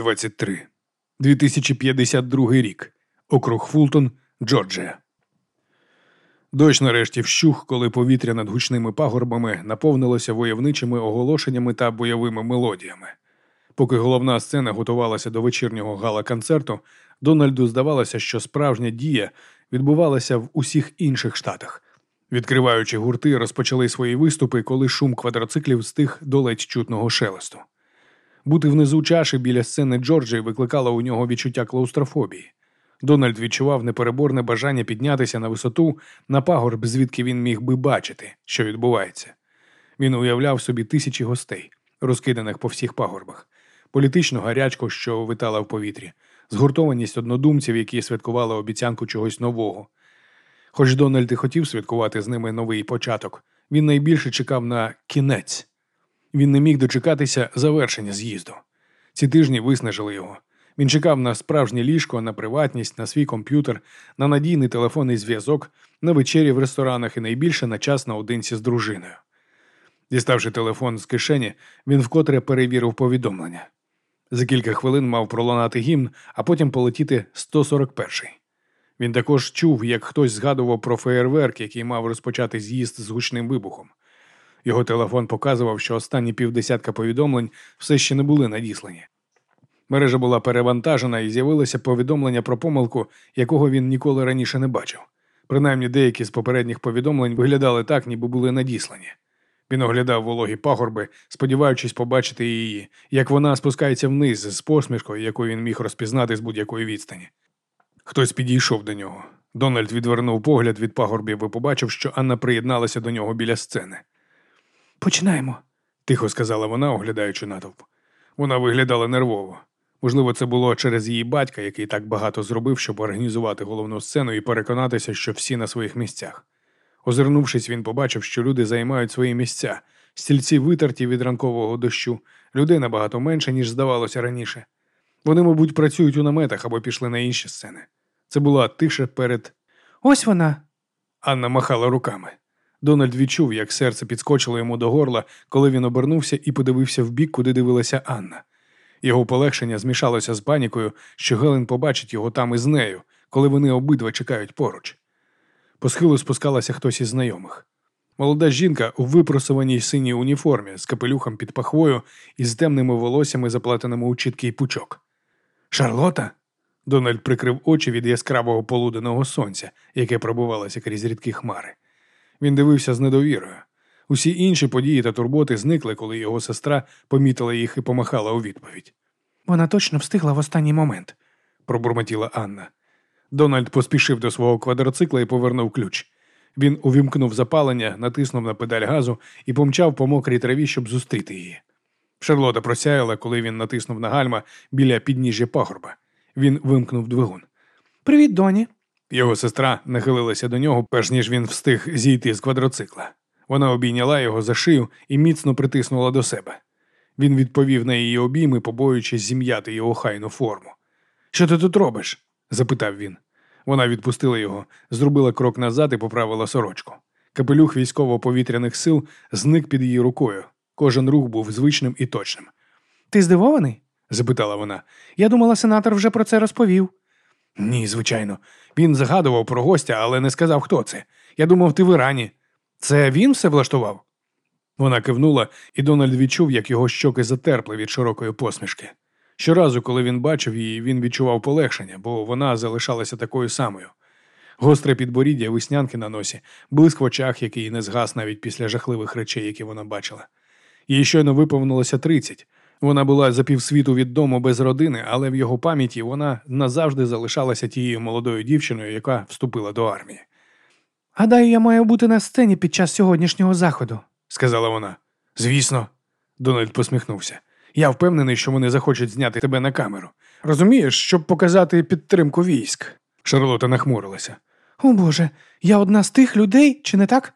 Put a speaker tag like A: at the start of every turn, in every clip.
A: 23. 2052 рік. Округ Фултон, Джорджія. Дощ нарешті вщух, коли повітря над гучними пагорбами наповнилося войовничими оголошеннями та бойовими мелодіями. Поки головна сцена готувалася до вечірнього гала-концерту, Дональду здавалося, що справжня дія відбувалася в усіх інших штатах. Відкриваючи гурти, розпочали свої виступи, коли шум квадроциклів стих до ледь чутного шелесту. Бути внизу чаші біля сцени Джорджії викликало у нього відчуття клаустрофобії. Дональд відчував непереборне бажання піднятися на висоту на пагорб, звідки він міг би бачити, що відбувається. Він уявляв собі тисячі гостей, розкиданих по всіх пагорбах, політичну гарячку, що витала в повітрі, згуртованість однодумців, які святкували обіцянку чогось нового. Хоч Дональд і хотів святкувати з ними новий початок, він найбільше чекав на кінець. Він не міг дочекатися завершення з'їзду. Ці тижні виснажили його. Він чекав на справжнє ліжко, на приватність, на свій комп'ютер, на надійний телефонний зв'язок, на вечері в ресторанах і найбільше на час наодинці з дружиною. Діставши телефон з кишені, він вкотре перевірив повідомлення. За кілька хвилин мав пролунати гімн, а потім полетіти 141-й. Він також чув, як хтось згадував про феєрверк, який мав розпочати з'їзд з гучним вибухом. Його телефон показував, що останні півдесятка повідомлень все ще не були надіслані. Мережа була перевантажена і з'явилося повідомлення про помилку, якого він ніколи раніше не бачив. Принаймні деякі з попередніх повідомлень виглядали так, ніби були надіслані. Він оглядав вологі пагорби, сподіваючись побачити її, як вона спускається вниз з посмішкою, яку він міг розпізнати з будь-якої відстані. Хтось підійшов до нього. Дональд відвернув погляд від пагорбів і побачив, що Анна приєдналася до нього біля сцени.
B: Починаємо,
A: тихо сказала вона, оглядаючи натовп. Вона виглядала нервово. Можливо, це було через її батька, який так багато зробив, щоб організувати головну сцену і переконатися, що всі на своїх місцях. Озирнувшись, він побачив, що люди займають свої місця, стільці витерті від ранкового дощу, людей набагато менше, ніж здавалося раніше. Вони, мабуть, працюють у наметах або пішли на інші сцени. Це була тиша перед.
B: Ось вона.
A: Анна махала руками. Дональд відчув, як серце підскочило йому до горла, коли він обернувся і подивився в бік, куди дивилася Анна. Його полегшення змішалося з панікою, що Гелен побачить його там із нею, коли вони обидва чекають поруч. По схилу спускалася хтось із знайомих. Молода жінка у випросуваній синій уніформі з капелюхом під пахвою і з темними волоссями, заплетеними у чіткий пучок. Шарлота? Дональд прикрив очі від яскравого полуденного сонця, яке пробувалося крізь рідкі хмари. Він дивився з недовірою. Усі інші події та турботи зникли, коли його сестра помітила їх і помахала у відповідь.
B: Вона точно встигла в останній момент,
A: пробурмотіла Анна. Дональд поспішив до свого квадроцикла і повернув ключ. Він увімкнув запалення, натиснув на педаль газу і помчав по мокрій траві, щоб зустріти її. Шарлота просяяла, коли він натиснув на гальма біля підніжжя пагорба. Він вимкнув двигун.
B: Привіт, доні.
A: Його сестра нахилилася до нього, перш ніж він встиг зійти з квадроцикла. Вона обійняла його за шию і міцно притиснула до себе. Він відповів на її обійми, побоюючись зім'яти його хайну форму. Що ти тут робиш? запитав він. Вона відпустила його, зробила крок назад і поправила сорочку. Капелюх військово-повітряних сил зник під її рукою. Кожен рух був звичним і точним.
B: Ти здивований?
A: запитала вона.
B: Я думала, сенатор вже про це розповів.
A: Ні, звичайно. Він згадував про гостя, але не сказав, хто це. Я думав, ти в Ірані. Це він все влаштував? Вона кивнула, і Дональд відчув, як його щоки затерпли від широкої посмішки. Щоразу, коли він бачив її, він відчував полегшення, бо вона залишалася такою самою. Гостре підборіддя, веснянки на носі, блиск в очах, який не згас навіть після жахливих речей, які вона бачила. Їй щойно виповнилося тридцять. Вона була за півсвіту від дому без родини, але в його пам'яті вона назавжди залишалася тією молодою дівчиною, яка вступила до армії.
B: Гадаю, я маю бути на сцені під час сьогоднішнього заходу,
A: сказала вона. Звісно, Дональд посміхнувся. Я впевнений, що вони захочуть зняти тебе на камеру. Розумієш, щоб показати підтримку військ. Шарлота нахмурилася.
B: О Боже, я одна з тих людей, чи не так?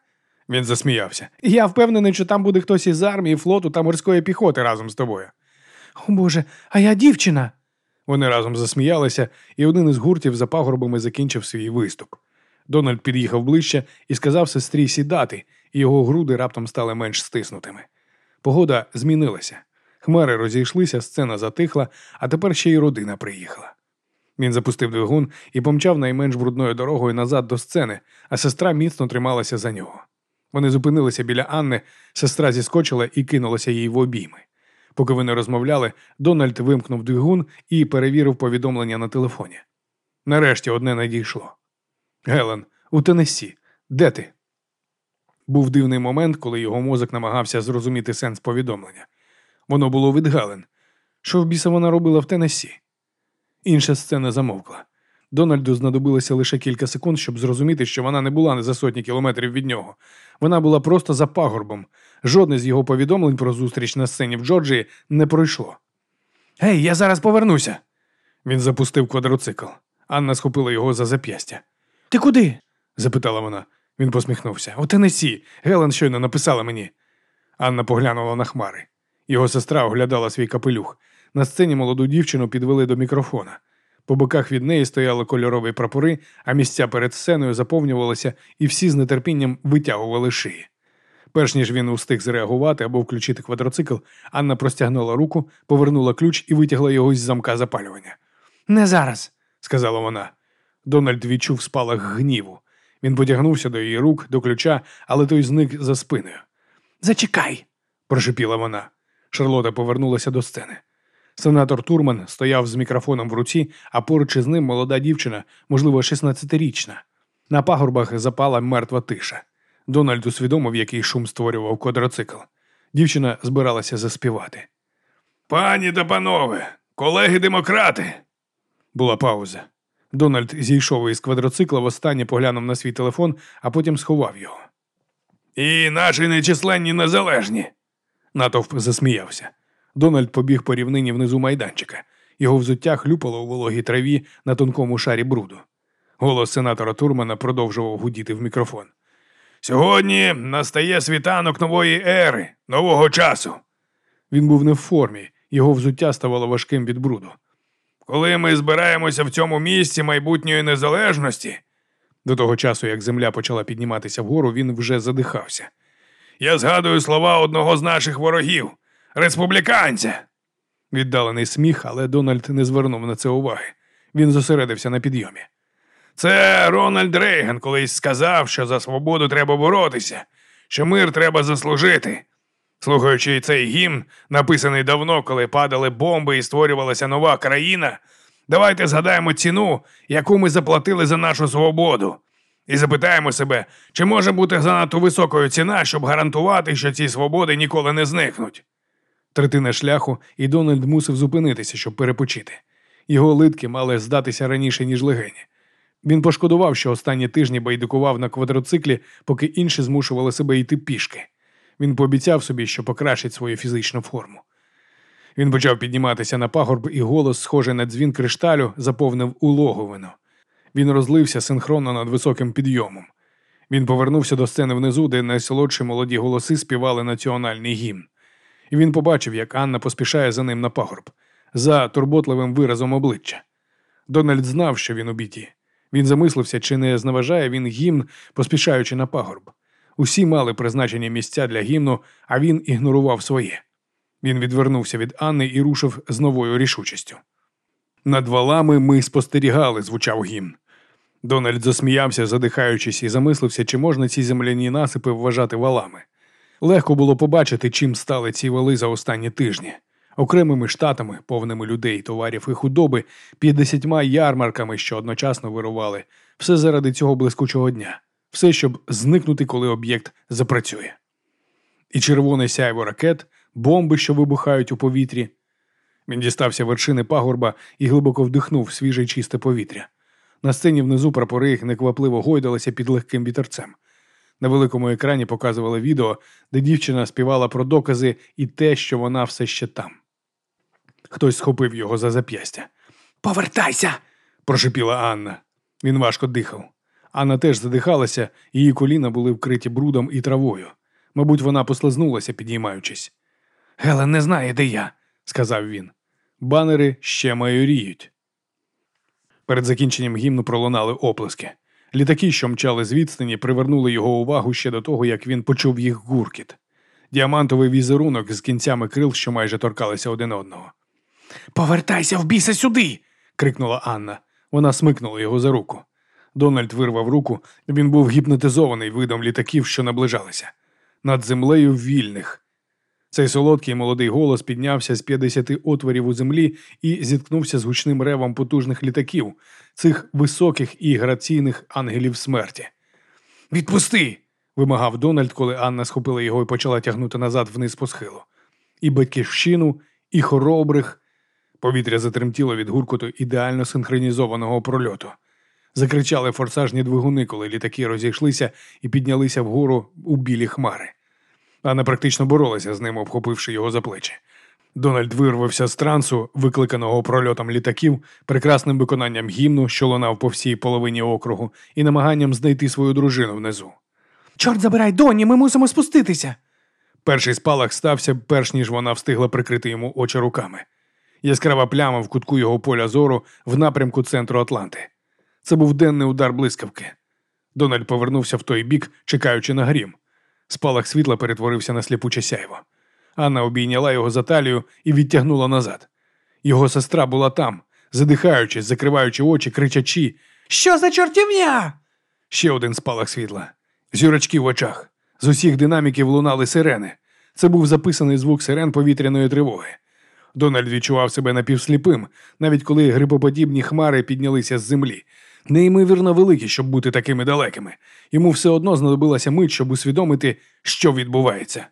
A: Він засміявся. Я впевнений, що там буде хтось із армії, флоту та морської піхоти разом з тобою.
B: О Боже, а я дівчина.
A: Вони разом засміялися, і один із гуртів за пагорбами закінчив свій виступ. Дональд під'їхав ближче і сказав сестрі сідати, і його груди раптом стали менш стиснутими. Погода змінилася. Хмари розійшлися, сцена затихла, а тепер ще й родина приїхала. Він запустив двигун і помчав найменш брудною дорогою назад до сцени, а сестра міцно трималася за нього. Вони зупинилися біля Анни, сестра зіскочила і кинулася їй в обійми. Поки вони розмовляли, Дональд вимкнув двигун і перевірив повідомлення на телефоні. Нарешті одне надійшло. Гелен, у Теннессі. Де ти? Був дивний момент, коли його мозок намагався зрозуміти сенс повідомлення. Воно було від Гелен. Що в біса вона робила в Теннессі? Інша сцена замовкла. Дональду знадобилося лише кілька секунд, щоб зрозуміти, що вона не була не за сотні кілометрів від нього. Вона була просто за пагорбом. Жодне з його повідомлень про зустріч на сцені в Джорджії не пройшло. Гей, я зараз повернуся. Він запустив квадроцикл. Анна схопила його за зап'ястя.
B: Ти куди?
A: запитала вона. Він посміхнувся. У Теннессі. Гелен щойно написала мені. Анна поглянула на хмари. Його сестра оглядала свій капелюх. На сцені молоду дівчину підвели до мікрофона. По боках від неї стояли кольорові прапори, а місця перед сценою заповнювалися, і всі з нетерпінням витягували шиї. Перш ніж він устиг зреагувати або включити квадроцикл, Анна простягнула руку, повернула ключ і витягла його з замка запалювання.
B: Не зараз.
A: сказала вона. Дональд відчув спалах гніву. Він потягнувся до її рук, до ключа, але той зник за спиною.
B: Зачекай.
A: прошепіла вона. Шарлота повернулася до сцени. Сенатор Турман стояв з мікрофоном в руці, а поруч із ним молода дівчина, можливо, 16-річна. На пагорбах запала мертва тиша. Дональд усвідомив, який шум створював квадроцикл. Дівчина збиралася заспівати. Пані та панове, колеги-демократи. Була пауза. Дональд зійшов із квадроцикла, востаннє поглянув на свій телефон, а потім сховав його. І наші нечисленні незалежні. Натовп засміявся. Дональд побіг по рівнині внизу майданчика. Його взуття хлюпало у вологій траві на тонкому шарі бруду. Голос сенатора Турмана продовжував гудіти в мікрофон. Сьогодні настає світанок нової ери, нового часу. Він був не в формі, його взуття ставало важким від бруду. Коли ми збираємося в цьому місці майбутньої незалежності, до того часу, як земля почала підніматися вгору, він вже задихався. Я згадую слова одного з наших ворогів республіканця. Віддалений сміх, але Дональд не звернув на це уваги. Він зосередився на підйомі. Це Рональд Рейган колись сказав, що за свободу треба боротися, що мир треба заслужити. Слухаючи цей гімн, написаний давно, коли падали бомби і створювалася нова країна, давайте згадаємо ціну, яку ми заплатили за нашу свободу, і запитаємо себе, чи може бути занадто високою ціна, щоб гарантувати, що ці свободи ніколи не зникнуть. Третина шляху, і Дональд мусив зупинитися, щоб перепочити. Його литки мали здатися раніше, ніж легені. Він пошкодував, що останні тижні байдикував на квадроциклі, поки інші змушували себе йти пішки. Він пообіцяв собі, що покращить свою фізичну форму. Він почав підніматися на пагорб, і голос, схожий на дзвін кришталю, заповнив улоговину. Він розлився синхронно над високим підйомом. Він повернувся до сцени внизу, де найсолодші молоді голоси співали національний гімн. І він побачив, як Анна поспішає за ним на пагорб, за турботливим виразом обличчя. Дональд знав, що він у біді. Він замислився, чи не зневажає він гімн, поспішаючи на пагорб. Усі мали призначені місця для гімну, а він ігнорував своє. Він відвернувся від Анни і рушив з новою рішучістю. Над валами ми спостерігали, звучав гімн. Дональд засміявся, задихаючись, і замислився, чи можна ці земляні насипи вважати валами. Легко було побачити, чим стали ці вали за останні тижні. Окремими штатами, повними людей, товарів і худоби, п'ятдесятьма ярмарками, що одночасно вирували, все заради цього блискучого дня, все, щоб зникнути, коли об'єкт запрацює. І червоне сяйво ракет, бомби, що вибухають у повітрі. Він дістався вершини пагорба і глибоко вдихнув свіже чисте повітря. На сцені внизу прапори неквапливо гойдалися під легким вітерцем. На великому екрані показували відео, де дівчина співала про докази і те, що вона все ще там. Хтось схопив його за зап'ястя. Повертайся! прошепіла Анна. Він важко дихав. Анна теж задихалася, її коліна були вкриті брудом і травою. Мабуть, вона послизнулася, підіймаючись. Гелен не знає, де я, сказав він. Банери ще майоріють. Перед закінченням гімну пролунали оплески. Літаки, що мчали з відстані, привернули його увагу ще до того, як він почув їх гуркіт. діамантовий візерунок з кінцями крил, що майже торкалися один одного.
B: Повертайся в біса сюди.
A: крикнула Анна. Вона смикнула його за руку. Дональд вирвав руку, він був гіпнотизований видом літаків, що наближалися. Над землею вільних. Цей солодкий молодий голос піднявся з 50 отворів у землі і зіткнувся з гучним ревом потужних літаків, цих високих і граційних ангелів смерті. Відпусти! вимагав Дональд, коли Анна схопила його і почала тягнути назад вниз по схилу. І батьківщину, і хоробрих. Повітря затремтіло від гуркоту ідеально синхронізованого прольоту. Закричали форсажні двигуни, коли літаки розійшлися і піднялися вгору у білі хмари. Анна практично боролася з ним, обхопивши його за плечі. Дональд вирвався з трансу, викликаного прольотом літаків, прекрасним виконанням гімну, що лунав по всій половині округу, і намаганням знайти свою дружину внизу.
B: Чорт забирай, Доні, ми мусимо спуститися.
A: Перший спалах стався, перш ніж вона встигла прикрити йому очі руками. Яскрава пляма в кутку його поля зору в напрямку центру Атланти. Це був денний удар блискавки. Дональд повернувся в той бік, чекаючи на грім. Спалах світла перетворився на сліпуче сяйво. Анна обійняла його за талію і відтягнула назад. Його сестра була там, задихаючись, закриваючи очі, кричачи
B: Що за чортівня?
A: Ще один спалах світла. Зюрачки в очах. З усіх динаміків лунали сирени. Це був записаний звук сирен повітряної тривоги. Дональд відчував себе напівсліпим, навіть коли грибоподібні хмари піднялися з землі. Неймовірно великі, щоб бути такими далекими. Йому все одно знадобилася мить, щоб усвідомити, що відбувається.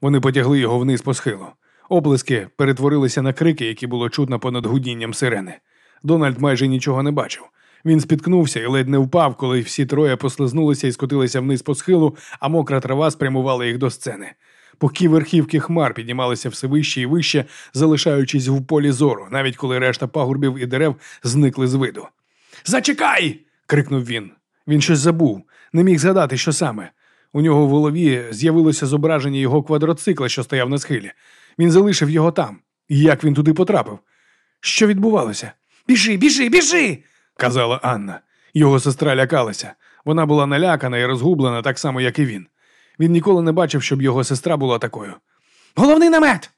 A: Вони потягли його вниз по схилу. Оплески перетворилися на крики, які було чутно понад гудінням сирени. Дональд майже нічого не бачив. Він спіткнувся і ледь не впав, коли всі троє послизнулися і скотилися вниз по схилу, а мокра трава спрямувала їх до сцени. Поки верхівки хмар піднімалися все вище і вище, залишаючись в полі зору, навіть коли решта пагорбів і дерев зникли з виду. Зачекай! крикнув він. Він щось забув, не міг згадати, що саме. У нього в голові з'явилося зображення його квадроцикла, що стояв на схилі. Він залишив його там. Як він туди потрапив? Що відбувалося?
B: Біжи, біжи, біжи.
A: казала Анна. Його сестра лякалася. Вона була налякана і розгублена так само, як і він. Він ніколи не бачив, щоб його сестра була такою.
B: Головний намет.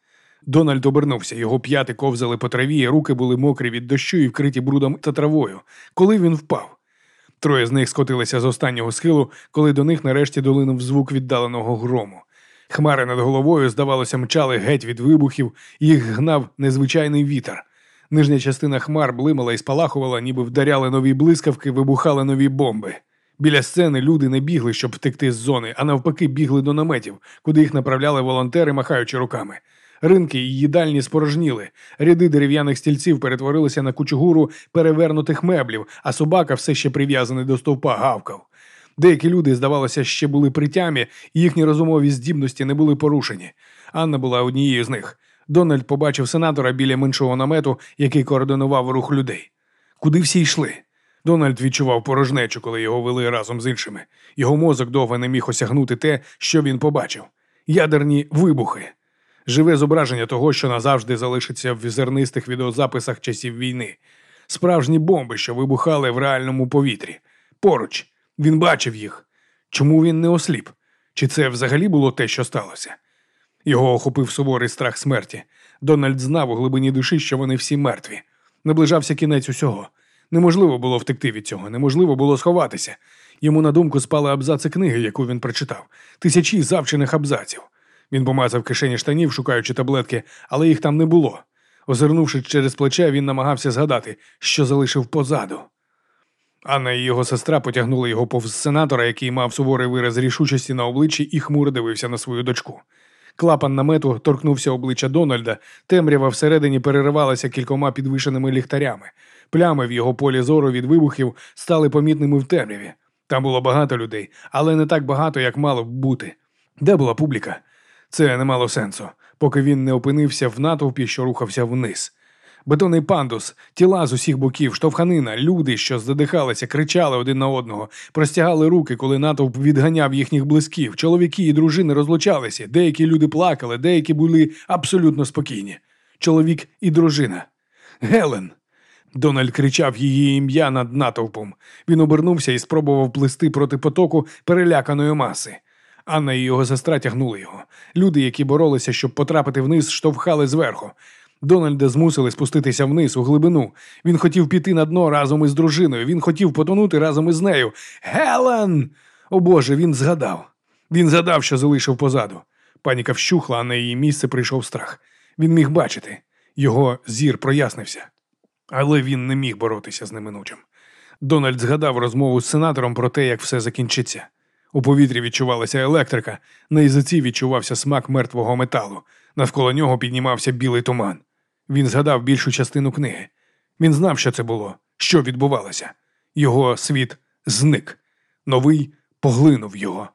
A: Дональд обернувся, його п'яти ковзали по траві, руки були мокрі від дощу і вкриті брудом та травою, коли він впав. Троє з них скотилися з останнього схилу, коли до них нарешті долинув звук віддаленого грому. Хмари над головою, здавалося, мчали геть від вибухів, їх гнав незвичайний вітер. Нижня частина хмар блимала і спалахувала, ніби вдаряли нові блискавки, вибухали нові бомби. Біля сцени люди не бігли, щоб втекти з зони, а навпаки, бігли до наметів, куди їх направляли волонтери, махаючи руками. Ринки і їдальні спорожніли, ряди дерев'яних стільців перетворилися на кучугуру перевернутих меблів, а собака, все ще прив'язаний до стовпа, гавкав. Деякі люди, здавалося, ще були при тямі, і їхні розумові здібності не були порушені. Анна була однією з них. Дональд побачив сенатора біля меншого намету, який координував рух людей. Куди всі йшли? Дональд відчував порожнечу, коли його вели разом з іншими. Його мозок довго не міг осягнути те, що він побачив: ядерні вибухи, живе зображення того, що назавжди залишиться в зернистих відеозаписах часів війни, справжні бомби, що вибухали в реальному повітрі. Поруч він бачив їх. Чому він не осліп? Чи це взагалі було те, що сталося? Його охопив суворий страх смерті. Дональд знав у глибині душі, що вони всі мертві. Наближався кінець усього. Неможливо було втекти від цього, неможливо було сховатися. Йому на думку спали абзаци книги, яку він прочитав, тисячі завчених абзаців. Він помацав кишені штанів, шукаючи таблетки, але їх там не було. Озирнувшись через плече, він намагався згадати, що залишив позаду. Анна і його сестра потягнули його повз сенатора, який мав суворий вираз рішучості на обличчі і хмуро дивився на свою дочку. Клапан намету торкнувся обличчя Дональда, темрява всередині переривалася кількома підвишеними ліхтарями. Плями в його полі зору від вибухів стали помітними в темряві. Там було багато людей, але не так багато, як мало б бути. Де була публіка? Це не мало сенсу, поки він не опинився в натовпі, що рухався вниз. Бетонний пандус, тіла з усіх боків, штовханина, люди, що задихалися, кричали один на одного, простягали руки, коли натовп відганяв їхніх близьків. Чоловіки і дружини розлучалися. Деякі люди плакали, деякі були абсолютно спокійні. Чоловік і дружина. Гелен. Дональд кричав її ім'я над натовпом. Він обернувся і спробував плисти проти потоку переляканої маси. Анна і його сестра тягнули його. Люди, які боролися, щоб потрапити вниз, штовхали зверху. Дональда змусили спуститися вниз у глибину. Він хотів піти на дно разом із дружиною. Він хотів потонути разом із нею. Гелен! О Боже, він згадав. Він згадав, що залишив позаду. Паніка вщухла, а на її місце прийшов страх. Він міг бачити. Його зір прояснився. Але він не міг боротися з неминучим. Дональд згадав розмову з сенатором про те, як все закінчиться. У повітрі відчувалася електрика, на язиці відчувався смак мертвого металу. Навколо нього піднімався білий туман. Він згадав більшу частину книги. Він знав, що це було, що відбувалося. Його світ зник. Новий поглинув його.